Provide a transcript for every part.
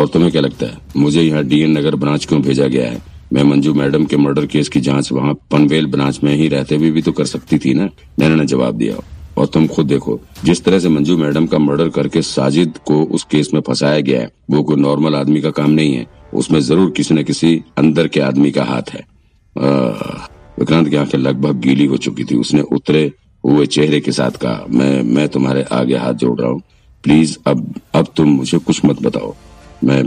और तुम्हें क्या लगता है? मुझे यहाँ डीएन नगर ब्रांच क्यों भेजा गया है? मैं मंजू मैडम के मर्डर केस की जाँच वहाँ पनवेल ब्रांच में ही रहते हुए भी भी तो कर सकती थी ना? नैना ने जवाब दिया। और तुम खुद देखो, जिस तरह से मंजू मैडम का मर्डर करके साजिद को उस केस में फंसाया गया है, वो कोई नॉर्मल आदमी का काम नहीं है। उसमें ज़रूर किसी न किसी अंदर के आदमी का हाथ है। विक्रांत की आँखें लगभग गीली हो चुकी थी। उसने उतरे हुए चेहरे के साथ कहा, मैं मैं तुम्हारे आगे हाथ जोड़ रहा हूँ। प्लीज़, अब अब तुम मुझे कुछ मत बताओ। मैं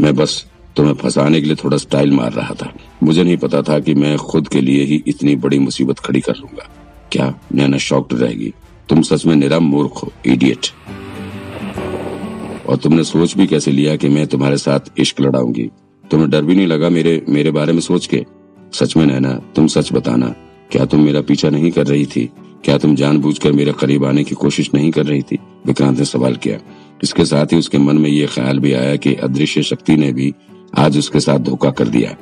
मैं बस तुम्हें फंसाने के लिए थोड़ा स्टाइल मार रहा था। मुझे नहीं पता था कि मैं खुद के लिए ही इतनी बड़ी मुसीबत खड़ी कर लूँगा। क्या नैना शॉक्ड रहेगी? तुम सच में निरा मूर्ख हो इडियट और तुमने सोच भी कैसे लिया कि मैं तुम्हारे साथ इश्क लड़ाऊँगी? तुम्हें डर भी नहीं लगा मेरे मेरे बारे में सोच के? सच में नैना, तुम सच बताना। क्या तुम मेरा पीछा नहीं कर रही थी? क्या तुम जानबूझकर मेरे करीब आने की कोशिश नहीं कर रही थी? विक्रांत ने सवाल किया। इसके साथ ही उसके मन में ये ख्याल भी आया कि अदृश्य शक्ति ने भी आज उसके साथ धोखा कर दिया।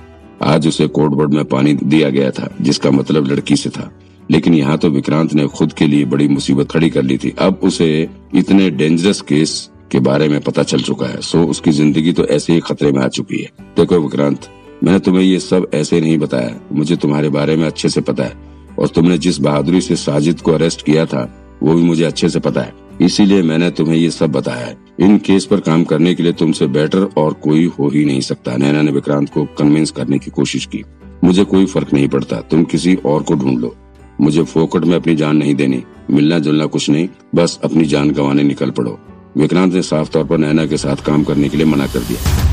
आज उसे कोडवर्ड में पानी दिया गया था, जिसका मतलब लड़की से था। लेकिन यहाँ तो विक्रांत ने खुद के लिए बड़ी मुसीबत खड़ी कर ली थी। अब उसे इतने डेंजरस केस के बारे में पता चल चुका है सो उसकी ज़िंदगी तो ऐसे ही खतरे में आ चुकी है। देखो विक्रांत, मैंने तुम्हें ये सब ऐसे नहीं बताया। मुझे तुम्हारे बारे में अच्छे से पता है, और तुमने जिस बहादुरी से साजिद को अरेस्ट किया था, वो भी मुझे अच्छे से पता है। इसीलिए मैंने तुम्हें ये सब बताया है। इन केस पर काम करने के लिए तुमसे बेटर और कोई हो ही नहीं सकता। नैना ने विक्रांत को कन्विंस करने की कोशिश की। मुझे कोई फ़र्क नहीं पड़ता। तुम किसी और को ढूंढ लो। मुझे फोकट में अपनी जान नहीं देनी। मिलना जुलना कुछ नहीं। बस अपनी जान गंवाने निकल पड़ो। विक्रांत ने साफ़ तौर पर नैना के साथ काम करने के लिए मना कर दिया।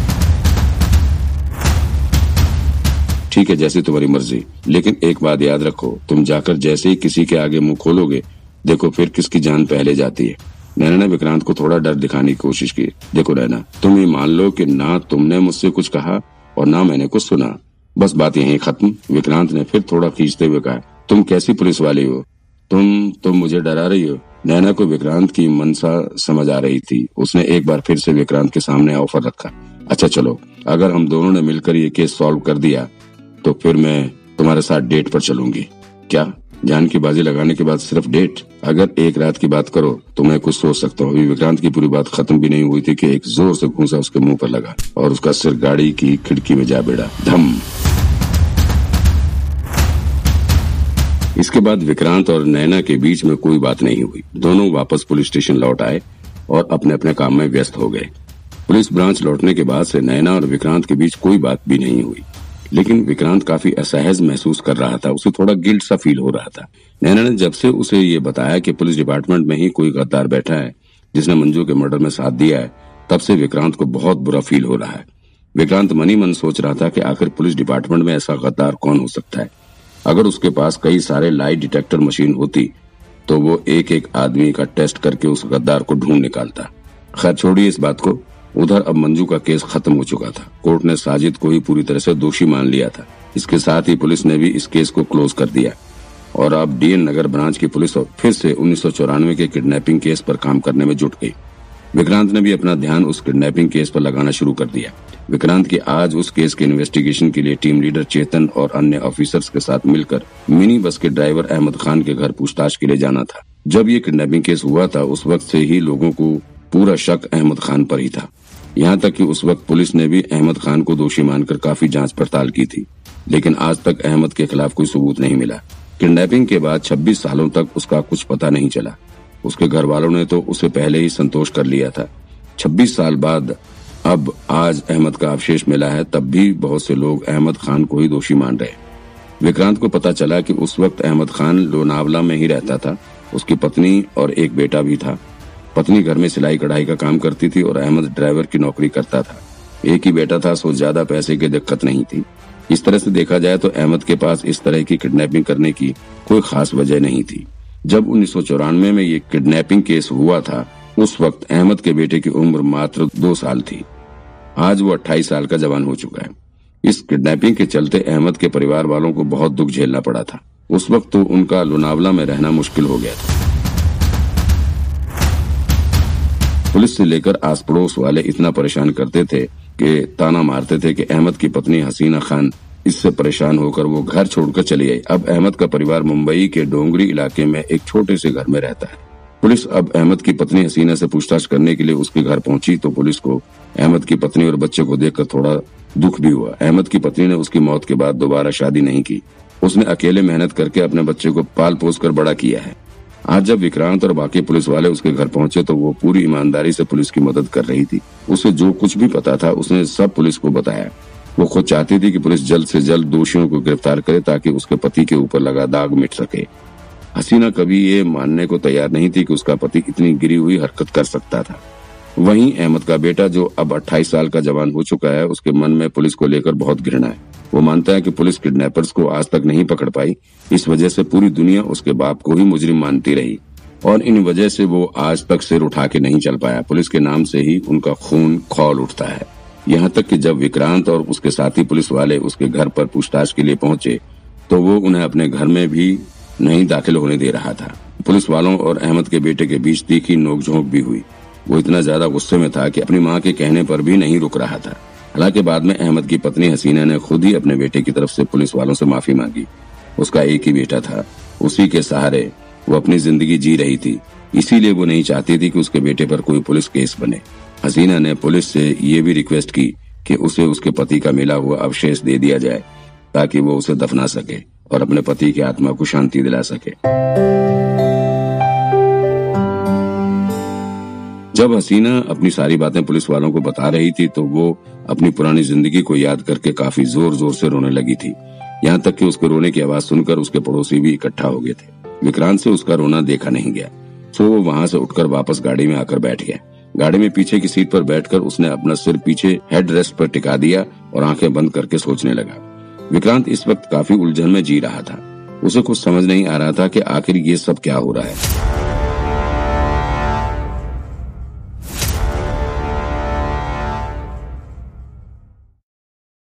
ठीक है, जैसी तुम्हारी मर्ज़ी। लेकिन एक बात याद रखो। तुम जाकर जैसे ही किसी के आगे मुँह खोलोगे देखो फिर किसकी जान पहले जाती है। नैना ने विक्रांत को थोड़ा डर दिखाने की कोशिश की। देखो नैना, तुम ये मान लो कि ना तुमने मुझसे कुछ कहा और ना मैंने कुछ सुना। बस बात यही खत्म। विक्रांत ने फिर थोड़ा खींचते हुए कहा, तुम कैसी पुलिस वाली हो? तुम तुम मुझे डरा रही हो? नैना को विक्रांत की मनसा समझ आ रही थी। उसने एक बार फिर से विक्रांत के सामने ऑफ़र रखा। अच्छा चलो, अगर हम दोनों ने मिलकर ये केस सॉल्व कर दिया तो फिर मैं तुम्हारे साथ डेट पर चलूँगी। क्या? जान की बाजी लगाने के बाद सिर्फ़ डेट। अगर एक रात की बात करो तो मैं कुछ सोच सकता हूँ। अभी विक्रांत की पूरी बात खत्म भी नहीं हुई थी कि एक ज़ोर से घूसा उसके मुँह पर लगा और उसका सिर गाड़ी की खिड़की में जा बेड़ा। धम। इसके बाद विक्रांत और नैना के बीच में कोई बात नहीं हुई। दोनों वापस पुलिस स्टेशन लौट आए और अपने अपने काम में व्यस्त हो गए। पुलिस ब्रांच लौटने के बाद से नैना और विक्रांत के बीच कोई बात भी नहीं हुई। लेकिन विक्रांत काफ़ी असहज महसूस कर रहा था, उसे थोड़ा गिल्ट सा फील हो रहा था। नैना ने जब से उसे ये बताया कि पुलिस डिपार्टमेंट में ही कोई गद्दार बैठा है, जिसने मंजू के मर्डर में साथ दिया है, तब से विक्रांत को बहुत बुरा फील हो रहा है। विक्रांत मनी मन सोच रहा था कि आखिर पुलिस डिपार्टमेंट में ऐसा गद्दार कौन हो सकता है। अगर उसके पास कई सारे लाई डिटेक्टर मशीन होती तो वो एक एक आदमी का टेस्ट करके उस गद्दार को ढूंढ निकालता। खैर, छोड़िए इस बात को। उधर अब मंजू का केस खत्म हो चुका था। कोर्ट ने साजिद को ही पूरी तरह से दोषी मान लिया था। इसके साथ ही पुलिस ने भी इस केस को क्लोज कर दिया। और अब डीएन नगर ब्रांच की पुलिस फिर से उन्नीस सौ चौरानवे के किडनैपिंग केस पर काम करने में जुट गई। विक्रांत ने भी अपना ध्यान उस किडनैपिंग केस पर लगाना शुरू कर दिया। विक्रांत की आज उस केस के इन्वेस्टिगेशन के लिए टीम लीडर चेतन और अन्य ऑफिसर्स के साथ मिलकर मिनी बस के ड्राइवर अहमद खान के घर पूछताछ के लिए जाना था। जब ये किडनैपिंग केस हुआ था, उस वक्त से ही लोगों को पूरा शक अहमद खान पर ही था। यहाँ तक कि उस वक्त पुलिस ने भी अहमद खान को दोषी मानकर काफ़ी जाँच पड़ताल की थी, लेकिन आज तक अहमद के खिलाफ कोई सबूत नहीं मिला। किडनैपिंग के बाद 26 सालों तक उसका कुछ पता नहीं चला। उसके घर वालों ने तो उसे पहले ही संतोष कर लिया था। 26 साल बाद अब आज अहमद का अवशेष मिला है, तब भी बहुत से लोग अहमद खान को ही दोषी मान रहे विक्रांत को पता चला कि उस वक्त अहमद खान लोनावला में ही रहता था। उसकी पत्नी और एक बेटा भी था। पत्नी घर में सिलाई कढ़ाई का काम करती थी और अहमद ड्राइवर की नौकरी करता था। एक ही बेटा था, सो ज़्यादा पैसे की दिक्कत नहीं थी। इस तरह से देखा जाए तो अहमद के पास इस तरह की किडनैपिंग करने की कोई खास वजह नहीं थी। जब उन्नीस सौ चौरानवे में ये किडनैपिंग केस हुआ था, उस वक्त अहमद के बेटे की उम्र मात्र दो साल थी। आज वो अट्ठाईस साल का जवान हो चुका है। इस किडनैपिंग के चलते अहमद के परिवार वालों को बहुत दुख झेलना पड़ा था। उस वक्त तो उनका लोनावला में रहना मुश्किल हो गया था। पुलिस से लेकर आस पड़ोस वाले इतना परेशान करते थे कि ताना मारते थे कि अहमद की पत्नी हसीना खान इससे परेशान होकर वो घर छोड़कर चली आई अब अहमद का परिवार मुंबई के डोंगरी इलाके में एक छोटे से घर में रहता है। पुलिस अब अहमद की पत्नी हसीना से पूछताछ करने के लिए उसके घर पहुँची तो पुलिस को अहमद की पत्नी और बच्चे को देखकर थोड़ा दुख भी हुआ। अहमद की पत्नी ने उसकी मौत के बाद दोबारा शादी नहीं की। उसने अकेले मेहनत करके अपने बच्चे को पाल पोस कर बड़ा किया है। आज जब विक्रांत और बाकी पुलिस वाले उसके घर पहुँचे तो वो पूरी ईमानदारी से पुलिस की मदद कर रही थी। उसे जो कुछ भी पता था, उसने सब पुलिस को बताया। वो खुद चाहती थी कि पुलिस जल्द से जल्द दोषियों को गिरफ़्तार करे ताकि उसके पति के ऊपर लगा दाग मिट सके। हसीना कभी ये मानने को तैयार नहीं थी कि उसका पति इतनी गिरी हुई हरकत कर सकता था। वहीं अहमद का बेटा, जो अब 28 साल का जवान हो चुका है, उसके मन में पुलिस को लेकर बहुत घृणा है। वो मानता है कि पुलिस किडनैपर्स को आज तक नहीं पकड़ पाई। इस वजह से पूरी दुनिया उसके बाप को ही मुजरिम मानती रही। और इन वजह से वो आज तक सिर उठा के नहीं चल पाया। पुलिस के नाम से ही उनका खून खौल उठता है। यहाँ तक कि जब विक्रांत और उसके साथी पुलिस वाले उसके घर पर पूछताछ के लिए पहुँचे तो वो उन्हें अपने घर में भी नहीं दाखिल होने दे रहा था। पुलिस वालों और अहमद के बेटे के बीच तीखी नोकझोंक भी हुई। वो इतना ज़्यादा गुस्से में था कि अपनी माँ के कहने पर भी नहीं रुक रहा था। हालाँकि बाद में अहमद की पत्नी हसीना ने खुद ही अपने बेटे की तरफ़ से पुलिस वालों से माफ़ी मांगी। उसका एक ही बेटा था। उसी के सहारे वो अपनी ज़िंदगी जी रही थी। इसीलिए वो नहीं चाहती थी कि उसके बेटे पर कोई पुलिस केस बने। हसीना ने पुलिस से ये भी रिक्वेस्ट की कि उसे उसके पति का मिला हुआ अवशेष दे दिया जाए, ताकि वो उसे दफना सके और अपने पति की आत्मा को शांति दिला सके। जब हसीना अपनी सारी बातें पुलिस वालों को बता रही थी तो वो अपनी पुरानी ज़िंदगी को याद करके काफ़ी ज़ोर ज़ोर से रोने लगी थी। यहाँ तक कि उसके रोने की आवाज़ सुनकर उसके पड़ोसी भी इकट्ठा हो गए थे। विक्रांत से उसका रोना देखा नहीं गया तो वो वहाँ से उठकर वापस गाड़ी में आकर बैठ गया। गाड़ी में पीछे की सीट पर बैठकर उसने अपना सिर पीछे हेड रेस्ट पर टिका दिया और आँखें बंद करके सोचने लगा। विक्रांत इस वक्त काफ़ी उलझन में जी रहा था। उसे कुछ समझ नहीं आ रहा था कि आखिर ये सब क्या हो रहा है।